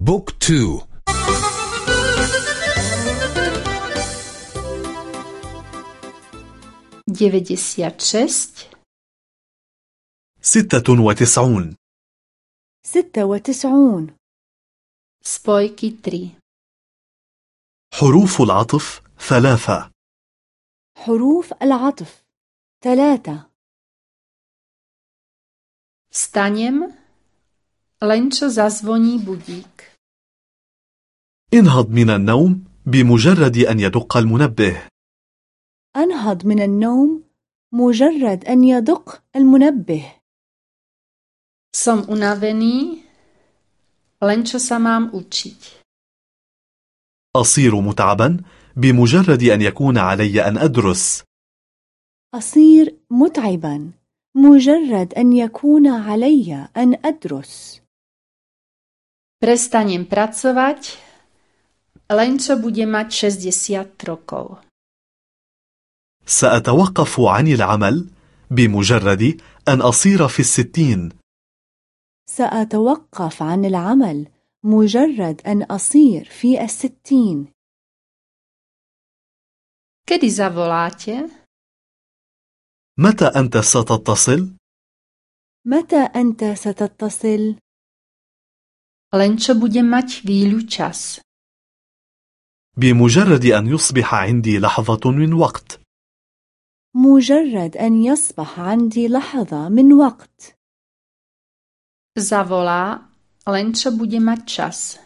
book two. šesť ستة وتسعون. ستة وتسعون. spojky tri حروف العطف ثلاثة. حروف العطف ثلاثة. Staněm, Lenčo zazvoní budík. انهض من النوم بمجرد أن يدق المنبه أنهض من النوم مجرد أن يدق المنبه Som unavený, Lenčo sa mám učiť. أصير متعبا بمجرد أن يكون علي أن أدرس أصير متعبا مجرد أن يكون علي أن أدرس Prestanem pracovať, Lenčo bude mať 60 rokov. سأتوقف عن العمل بمجرد أن أصير في الستين سأتوقف عن العمل مجرد أن أصير في الستين Kedy zavoláte? متى أنت ستتصل؟ متى أنت ستتصل؟ Lenčo bude mať chvíľu čas. بمجرد أن يصبح عندي لحظة من وقت مجرد أن يصبح عندي لحظة من وقت Zavolá, Lenčo bude mať čas.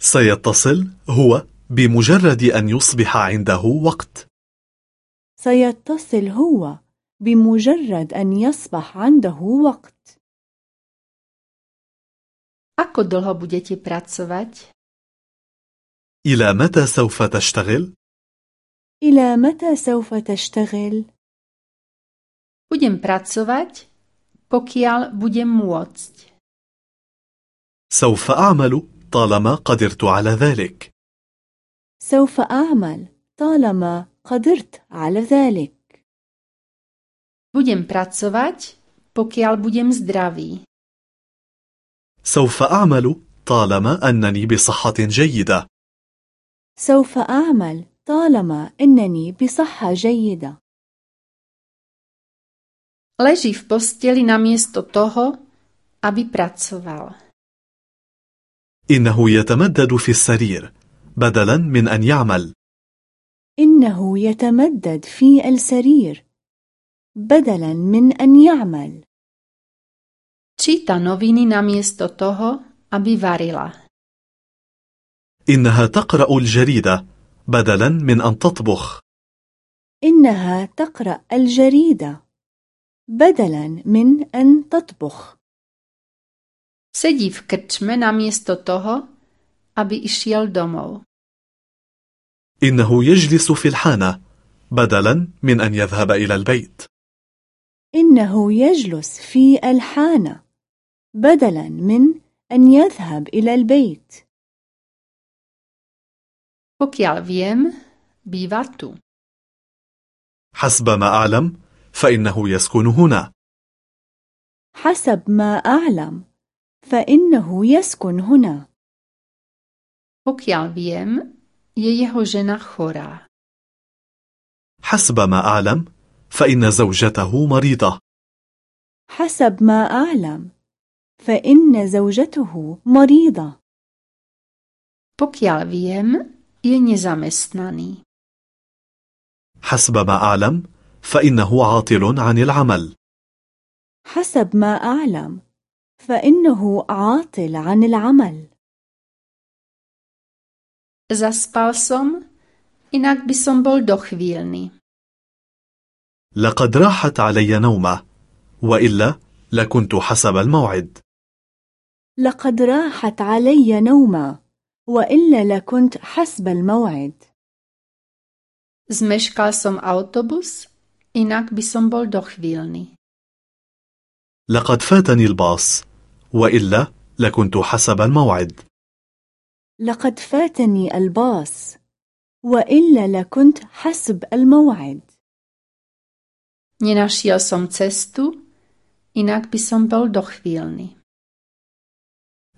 سيتصل هو بمجرد أن يصبح عنده وقت سيتصل هو بمجرد أن يصبح عنده وقت Ako dlho budete pracovať? إلى متى سوف تشتغل؟ إلى متى سوف تشتغل؟ Budem pracovať, pokiaľ budem môcť. سوف أعمل طالما قدرت على ذلك سوف أعمل طالما قدرت على ذلك Budem pracovať, pokiaľ budem zdravý. سوف أعمل طالما أنني بصحة جيدة. سوف أعمل طالما أنني بصحة جيدة. Leží v posteli namiesto toho, aby pracoval. إنه يتمدد في السرير بدلا من أن يعمل. إنه يتمدد في السرير بدلا من أن يعمل. Číta noviny namiesto toho, aby varila. إنها تقرأ الجريدة بدلا من أن تطبخ إنها تقرأ الجريدة بدلا من أن تطبخ Sedí v krčme namiesto toho, aby išiel domov. إنه يجلس في الحانة بدلا من أن يذهب إلى البيت إنه يجلس في الحانة بدلا من أن يذهب إلى البيت Pokiaľ viem, býva tu. حسب ما أعلم فإنه يسكن هنا حسب ما أعلم فإنه يسكن هنا Pokiaľ viem, je jeho žena chorá. حسب ما أعلم فإن زوجته مريضة حسب ما أعلم فإن زوجته مريضة Pokiaľ viem, je nezamestnaný. حسب ما أعلم فإنه عاطل عن العمل حسب ما أعلم فإنه عاطل عن العمل Zaspal som, inak by som bol dochvíľny. لقد راحت علي نومة وإلا لكنت حسب الموعد لقد راحت علي نومة وإلا لكنت حسب الموعد Zmeškal som autobus, inak by som bol dochvíľny. لقد فاتني الباص وإلا لكنت حسب الموعد لقد فاتني الباص وإلا لكنت حسب الموعد Nenašiel som cestu, inak by som bol dochvíľny.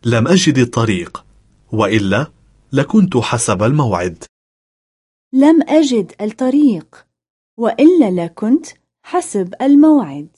لم أجد الطريق وإلا لكنت حسب الموعد. لم أجد الطريق وإلا لكنت حسب الموعد.